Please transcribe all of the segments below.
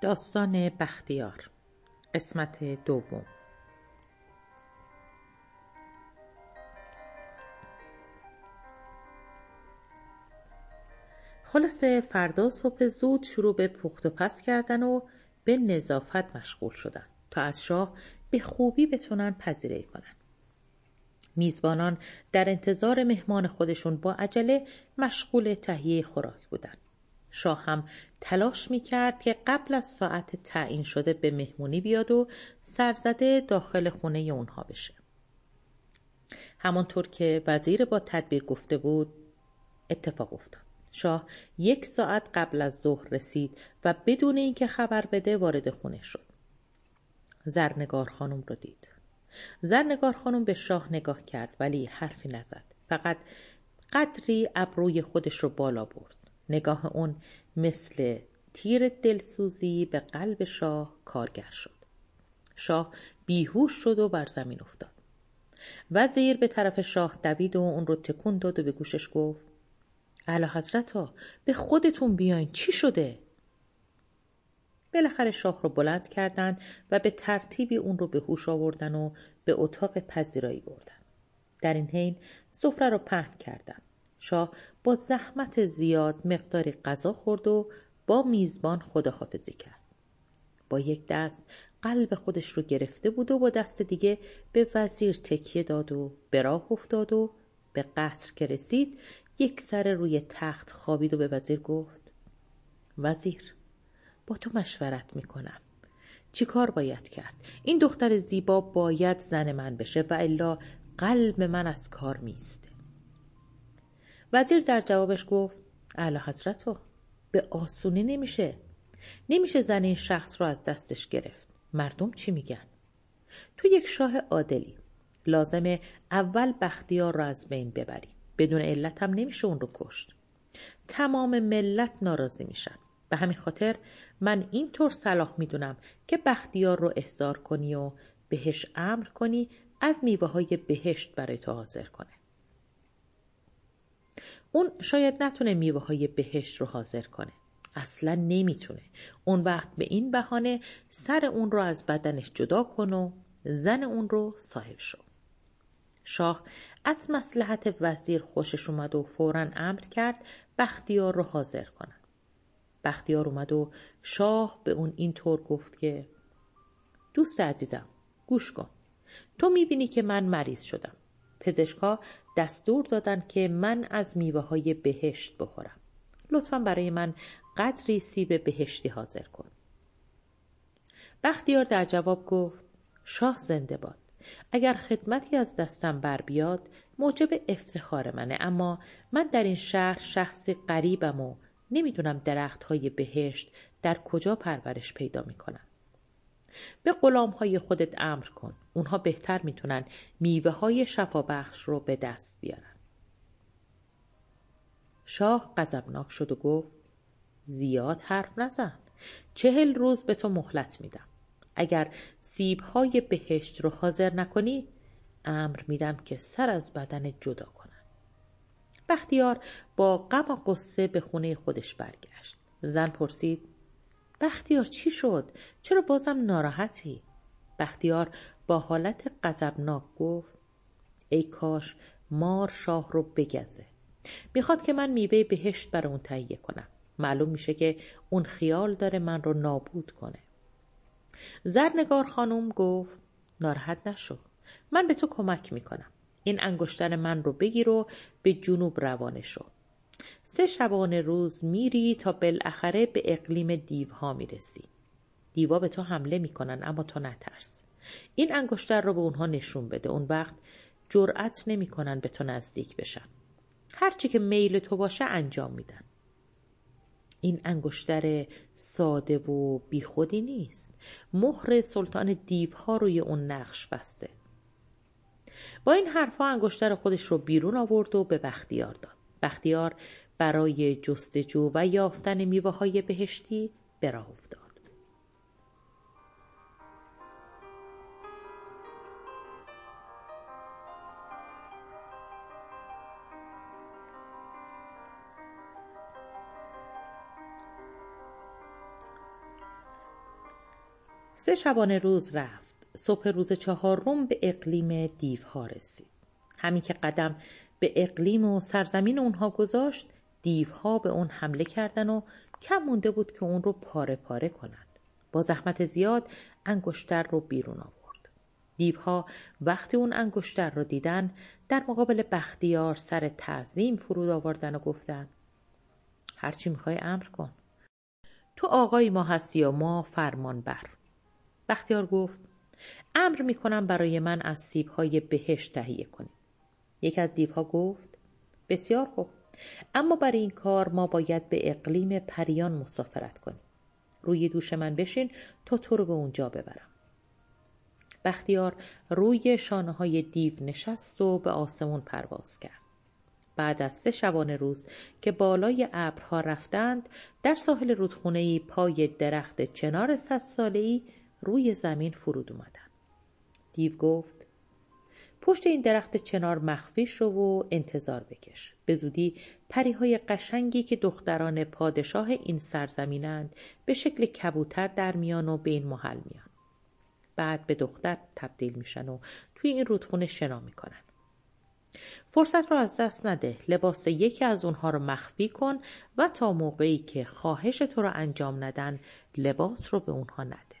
داستان بختیار قسمت دوم. خلاصه فردا صبح زود شروع به پخت و پس کردن و به نظافت مشغول شدن تا از شاه به خوبی بتونن پذیرایی کنن. میزبانان در انتظار مهمان خودشون با عجله مشغول تهیه خوراک بودن. شاه هم تلاش می کرد که قبل از ساعت تعیین شده به مهمونی بیاد و سرزده داخل خونه اونها بشه. همانطور که وزیر با تدبیر گفته بود اتفاق افتاد. شاه یک ساعت قبل از ظهر رسید و بدون اینکه خبر بده وارد خونه شد. زرنگار خانم رو دید. زرنگار خانم به شاه نگاه کرد ولی حرفی نزد. فقط قدری ابروی خودش رو بالا برد. نگاه اون مثل تیر دلسوزی به قلب شاه کارگر شد. شاه بیهوش شد و بر زمین افتاد. وزیر به طرف شاه دوید و اون رو تکون داد و به گوشش گفت اعلی حضرت ها به خودتون بیاین چی شده؟ بالاخره شاه رو بلند کردند و به ترتیبی اون رو به هوش آوردن و به اتاق پذیرایی بردن. در این حین سفره رو پهن کردند. شاه با زحمت زیاد مقداری غذا خورد و با میزبان خداحافظی کرد. با یک دست قلب خودش رو گرفته بود و با دست دیگه به وزیر تکیه داد و به راه افتاد و به قصر که رسید یک سر روی تخت خوابید و به وزیر گفت وزیر با تو مشورت می‌کنم چی کار باید کرد؟ این دختر زیبا باید زن من بشه و الا قلب من از کار میسته وزیر در جوابش گفت اعلی حضرت به آسونی نمیشه. نمیشه زن این شخص رو از دستش گرفت. مردم چی میگن؟ تو یک شاه عادلی لازمه اول بختیار رو از بین ببری. بدون علت هم نمیشه اون رو کشت. تمام ملت ناراضی میشن. به همین خاطر من اینطور صلاح می‌دونم که بختیار رو احضار کنی و بهش امر کنی از میوه های بهشت برای تو حاضر کنه. اون شاید نتونه میوه های بهشت رو حاضر کنه. اصلا نمی‌تونه. اون وقت به این بهانه سر اون رو از بدنش جدا کن و زن اون رو صاحب شو. شاه از مسلحت وزیر خوشش اومد و فورا امر کرد بختیار رو حاضر کنن. بختیار اومد و شاه به اون اینطور گفت که دوست عزیزم گوش کن. تو می‌بینی که من مریض شدم. پزشکا دستور دادن که من از میوه های بهشت بخورم. لطفا برای من قدری سیب بهشتی حاضر کن. بختیار در جواب گفت شاه زنده باد. اگر خدمتی از دستم بر بیاد موجب افتخار منه. اما من در این شهر شخصی قریبم و نمی‌دونم درخت های بهشت در کجا پرورش پیدا می‌کنن به غلام های خودت امر کن. اونها بهتر می‌تونن میوه های شفابخش رو به دست بیارن. شاه غضبناک شد و گفت زیاد حرف نزن. چهل روز به تو مهلت میدم. اگر سیب های بهشت رو حاضر نکنی امر میدم که سر از بدن جدا کنن. بختیار با غم و قصه به خونه خودش برگشت. زن پرسید بختیار چی شد؟ چرا بازم ناراحتی؟ بختیار با حالت غضبناک گفت ای کاش مار شاه رو بگزه. می‌خواد که من میوه بهشت برای اون تهیه کنم. معلوم میشه که اون خیال داره من رو نابود کنه. زرنگار خانم گفت ناراحت نشو. من به تو کمک می‌کنم. این انگشتر من رو بگیر و به جنوب روانه شو. سه شبانه روز میری تا بالاخره به اقلیم دیوها می‌رسی. دیوا به تو حمله می‌کنن اما تو نترس. این انگشتر رو به اونها نشون بده. اون وقت جرأت نمی‌کنن به تو نزدیک بشن. هرچی که میل تو باشه انجام میدن. این انگشتر ساده و بیخودی نیست. مهر سلطان دیوها روی اون نقش بسته. با این حرفها انگشتر خودش رو بیرون آورد و به بختیار داد. بختیار برای جستجو و یافتن میوه های بهشتی به راه افتاد. سه شبانه روز رفت. صبح روز چهارم به اقلیم دیوها رسید. همین که قدم به اقلیم و سرزمین اونها گذاشت دیوها به اون حمله کردن و کم مونده بود که اون رو پاره پاره کنند با زحمت زیاد انگشتر رو بیرون آورد. دیوها وقتی اون انگشتر رو دیدن در مقابل بختیار سر تعظیم فرود آوردن و گفتن هرچی می‌خوای امر کن. تو آقای ما هستی و ما فرمان بر بختیار گفت امر می‌کنم برای من از سیبهای بهشت تهیه کنی. یکی از دیوها گفت بسیار خوب. اما برای این کار ما باید به اقلیم پریان مسافرت کنیم. روی دوش من بشین تا تو رو به اونجا ببرم. بختیار روی شانه های دیو نشست و به آسمون پرواز کرد. بعد از سه شبانه روز که بالای ابرها رفتند در ساحل رودخونه پای درخت چنار صد ساله روی زمین فرود اومدند. دیو گفت پشت این درخت چنار مخفی شو و انتظار بکش. به زودی پریهای قشنگی که دختران پادشاه این سرزمینند به شکل کبوتر در میان و به این محل میان. بعد به دختر تبدیل میشن و توی این رودخونه شنا می‌کنن. فرصت رو از دست نده. لباس یکی از اونها رو مخفی کن و تا موقعی که خواهش تو رو انجام ندن لباس رو به اونها نده.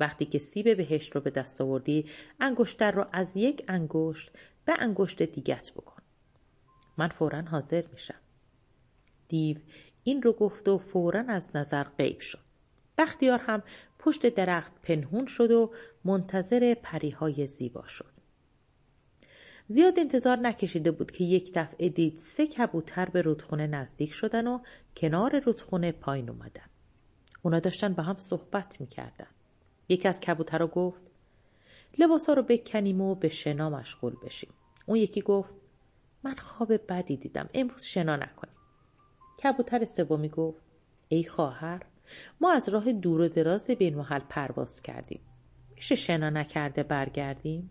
وقتی که سیب بهشت رو به دست آوردی انگشتر رو از یک انگشت به انگشت دیگت بکن من فورا حاضر میشم دیو این رو گفت و فورا از نظر غیب شد بختیار هم پشت درخت پنهون شد و منتظر پریهای زیبا شد زیاد انتظار نکشیده بود که یک دفعه دید سه کبوتر به رودخونه نزدیک شدن و کنار رودخونه پایین اومدن. اونا داشتن با هم صحبت می‌کردن. یکی از کبوترها گفت لباسا رو بکنیم و به شنا مشغول بشیم. اون یکی گفت من خواب بدی دیدم امروز شنا نکنیم. کبوتر سومی گفت ای خواهر ما از راه دور و دراز به این محل پرواز کردیم. میشه شنا نکرده برگردیم؟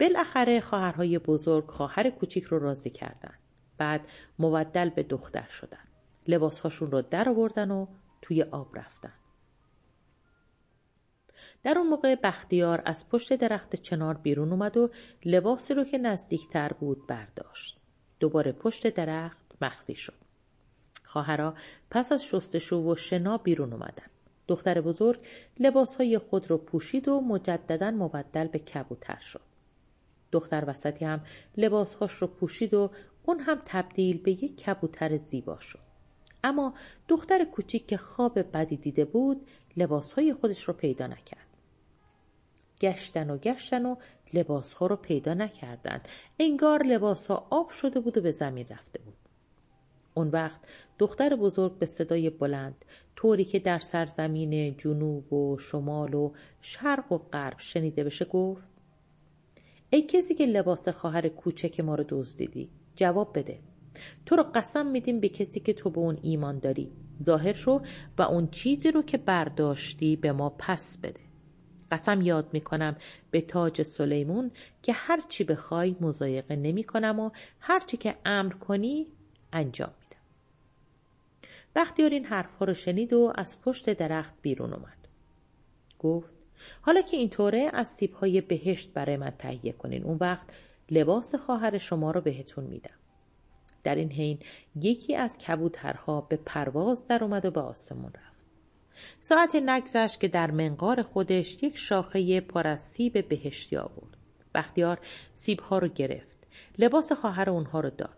بالاخره خواهرهای بزرگ خواهر کوچیک رو راضی کردند. بعد مبدل به دختر شدن. لباسهاشون رو در آوردن و توی آب رفتن. در اون موقع بختیار از پشت درخت چنار بیرون اومد و لباسی رو که نزدیکتر بود برداشت. دوباره پشت درخت مخفی شد. خواهرها پس از شستشو و شنا بیرون اومدن. دختر بزرگ لباسهای خود رو پوشید و مجددا مبدل به کبوتر شد. دختر وسطی هم لباسهاش رو پوشید و اون هم تبدیل به یک کبوتر زیبا شد. اما دختر کوچیک که خواب بدی دیده بود لباسهای خودش رو پیدا نکرد. گشتن و گشتن و لباسها رو پیدا نکردند. انگار لباسها آب شده بود و به زمین رفته بود. اون وقت دختر بزرگ به صدای بلند طوری که در سرزمین جنوب و شمال و شرق و غرب شنیده بشه گفت ای کسی که لباس خواهر کوچک ما رو دزدیدی جواب بده تو رو قسم میدیم به کسی که تو به اون ایمان داری ظاهر شو و اون چیزی رو که برداشتی به ما پس بده قسم یاد می‌کنم به تاج سلیمون که هرچی بخوای مزایقه نمی کنم و هرچی که امر کنی انجام میدم. بختیار این حرفها رو شنید و از پشت درخت بیرون اومد. گفت حالا که اینطوره از سیبهای بهشت برای من تهیه کنین. اون وقت لباس خواهر شما رو بهتون میدم. در این حین یکی از کبوترها به پرواز در اومد و به آسمون رفت. ساعت نگذشت که در منقار خودش یک شاخه پر از سیب بهشتی آورد. بختیار سیبها رو گرفت. لباس خواهر اونها رو داد.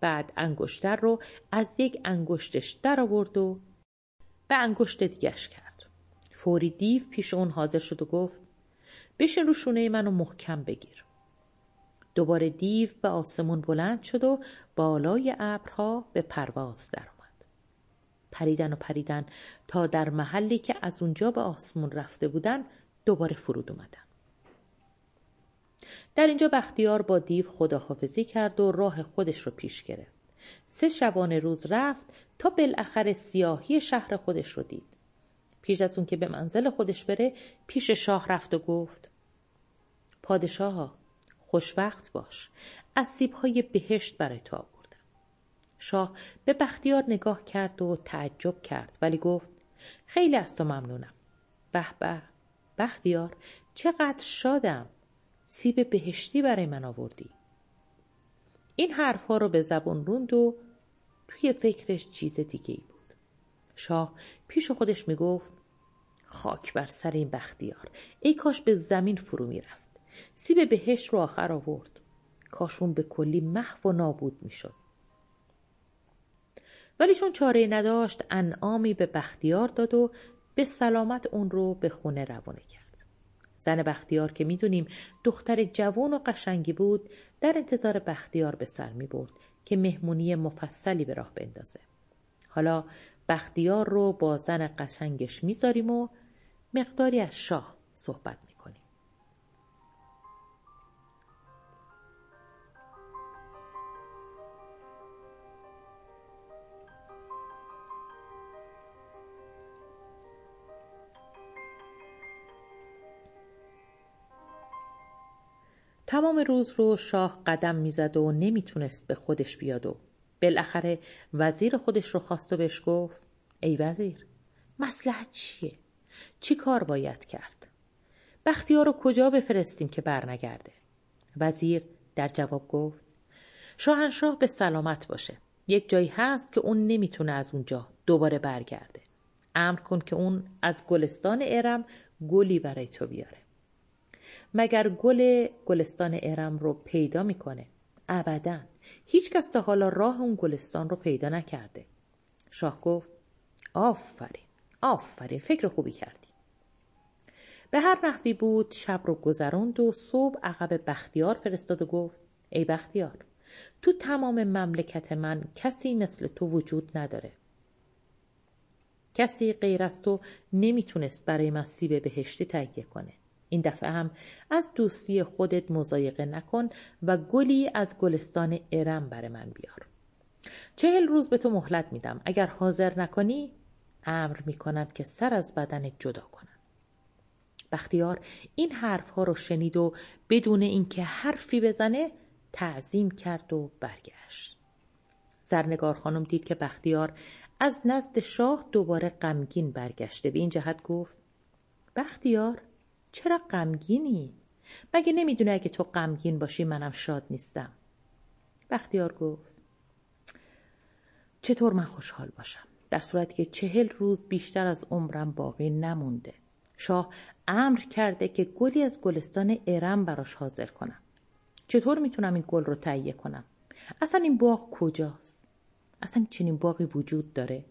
بعد انگشتر رو از یک انگشتش در آورد و به انگشت دیگش کرد. فوری دیو پیش اون حاضر شد و گفت بشین رو شونه منو محکم بگیر. دوباره دیو به آسمون بلند شد و بالای ابرها به پرواز در اومد پریدن و پریدن تا در محلی که از اونجا به آسمون رفته بودن دوباره فرود اومدن. در اینجا بختیار با دیو خداحافظی کرد و راه خودش رو پیش گرفت. سه شبانه روز رفت تا بالاخره سیاهی شهر خودش رو دید. پیش از اون که به منزل خودش بره پیش شاه رفت و گفت پادشاه خوشوقت باش. از سیبهای بهشت برای تو شاه به بختیار نگاه کرد و تعجب کرد ولی گفت خیلی از تو ممنونم. به به بختیار چقدر شادم. سیب بهشتی برای من آوردی. این حرفها رو به زبون روند و توی فکرش چیز دیگه ای بود. شاه پیش خودش می‌گفت خاک بر سر این بختیار ای کاش به زمین فرو می‌رفت. سیب بهشت رو آخر آورد. کاشون به کلی محو و نابود می‌شد. ولی چون چاره نداشت انعامی به بختیار داد و به سلامت اون رو به خونه روانه کرد. زن بختیار که می‌دونیم دختر جوان و قشنگی بود در انتظار بختیار به سر می برد که مهمونی مفصلی به راه بندازه. حالا بختیار رو با زن قشنگش می‌ذاریم و مقداری از شاه صحبت تمام روز رو شاه قدم می‌زد و نمی‌تونست به خودش بیاد و بالاخره وزیر خودش رو خواست و بهش گفت ای وزیر مسلحت چیه؟ چی کار باید کرد؟ بختیار رو کجا بفرستیم که برنگرده؟ وزیر در جواب گفت شاهنشاه به سلامت باشه یک جایی هست که اون نمی‌تونه از اونجا دوباره برگرده امر کن که اون از گلستان ارم گلی برای تو بیاره مگر گل گلستان ارم رو پیدا می‌کنه؟ ابدا. هیچ کس تا حالا راه اون گلستان رو پیدا نکرده. شاه گفت آفرین آفرین فکر خوبی کردی. به هر نحوی بود شب رو گذراند و صبح عقب بختیار فرستاد و گفت ای بختیار تو تمام مملکت من کسی مثل تو وجود نداره. کسی غیر از تو نمی‌تونست برای من سیب بهشتی تهیه کنه. این دفعه هم از دوستی خودت مزایقه نکن و گلی از گلستان ارم بر من بیار. چهل روز به تو مهلت میدم. اگر حاضر نکنی امر می‌کنم که سر از بدن جدا کنم. بختیار این حرف ها رو شنید و بدون اینکه حرفی بزنه تعظیم کرد و برگشت. زرنگار خانم دید که بختیار از نزد شاه دوباره غمگین برگشته. به این جهت گفت بختیار چرا غمگینی؟ مگه نمی‌دونه اگه تو غمگین باشی منم شاد نیستم؟ بختیار گفت چطور من خوشحال باشم؟ در صورتی که چهل روز بیشتر از عمرم باقی نمونده. شاه امر کرده که گلی از گلستان ارم براش حاضر کنم. چطور می‌تونم این گل رو تهیه کنم؟ اصلا این باغ کجاست؟ اصلا چنین باقی وجود داره؟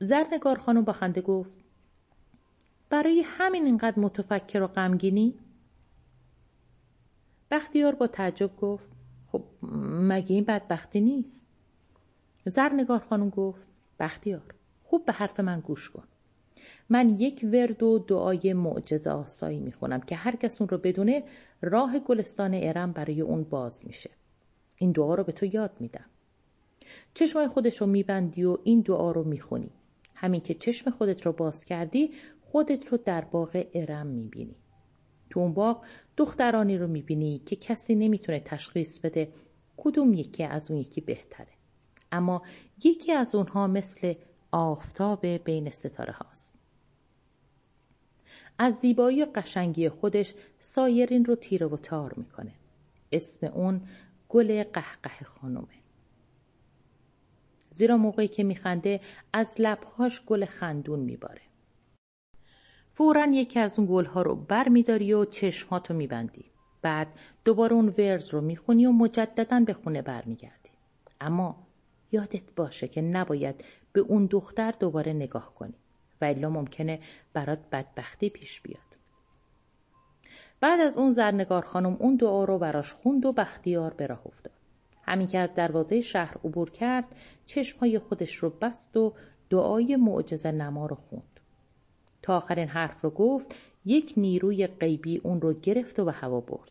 زرنگار خانم با خنده گفت برای همین اینقدر متفکر و غمگینی؟ بختیار با تعجب گفت خب مگه این بدبختی نیست؟ زرنگار خانم گفت بختیار خوب به حرف من گوش کن. من یک ورد و دعای معجزه آسایی می‌خونم که هر کس اون رو بدونه راه گلستان ارم برای اون باز میشه. این دعا رو به تو یاد میدم. چشمای خودش رو میبندی و این دعا رو می‌خونی. همین که چشم خودت رو باز کردی خودت رو در باغ ارم می‌بینی. تو اون باغ دخترانی رو می‌بینی که کسی نمی‌تونه تشخیص بده کدوم یکی از اون یکی بهتره. اما یکی از اونها مثل آفتاب بین ستاره هاست. از زیبایی و قشنگی خودش سایرین رو تیره و تار می‌کنه. اسم اون گل قهقه خانومه. زیرا موقعی که میخنده از لبهاش گل خندون میباره. فورا یکی از اون گلها رو بر میداری و چشماتو میبندی. بعد دوباره اون ورز رو می‌خونی و مجددا به خونه برمیگردی. اما یادت باشه که نباید به اون دختر دوباره نگاه کنی و الا ممکنه برات بدبختی پیش بیاد. بعد از اون زرنگار خانم اون دعا رو براش خوند و بختیار به راه افتاد. همین که از دروازه شهر عبور کرد چشمهای خودش رو بست و دعای معجزه نما رو خوند. تا آخرین حرف رو گفت یک نیروی غیبی اون رو گرفت و به هوا برد.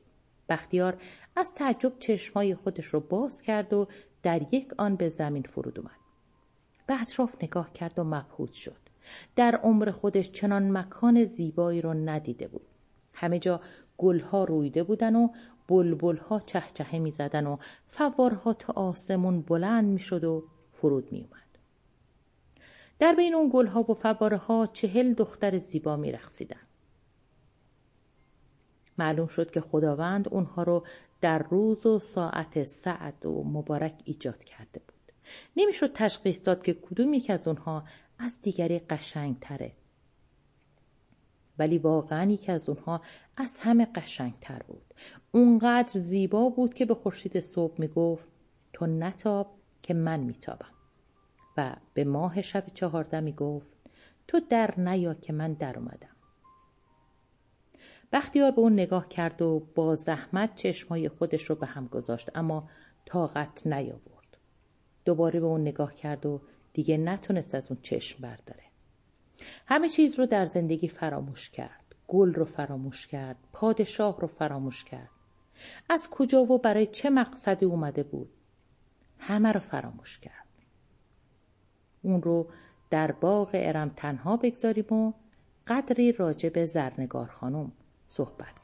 بختیار از تعجب چشمای خودش رو باز کرد و در یک آن به زمین فرود اومد. به اطراف نگاه کرد و مبهوت شد. در عمر خودش چنان مکان زیبایی رو ندیده بود. همه جا گلها رویده بودن و بلبلها چهچهه می زدن و فوارها تا آسمون بلند می و فرود می. در بین اون گلها و فباره ها چهل دختر زیبا می رخصیدن. معلوم شد که خداوند اونها رو در روز و ساعت سعد و مبارک ایجاد کرده بود. نمی‌شد تشخیص داد که کدوم یک از اونها از دیگری قشنگ تره. ولی واقعا یکی از اونها از همه قشنگ تر بود. اونقدر زیبا بود که به خورشید صبح می‌گفت تو نتاب که من میتابم. به ماه شب چهارده می‌گفت تو در نیا که من در اومدم. بختیار به اون نگاه کرد و با زحمت چشمای خودش رو به هم گذاشت اما طاقت نیاورد. دوباره به اون نگاه کرد و دیگه نتونست از اون چشم برداره. همه چیز رو در زندگی فراموش کرد. گل رو فراموش کرد. پادشاه رو فراموش کرد. از کجا و برای چه مقصدی اومده بود؟ همه رو فراموش کرد. اون رو در باغ ارم تنها بگذاریم و قدری راجع به زرنگار خانم صحبت.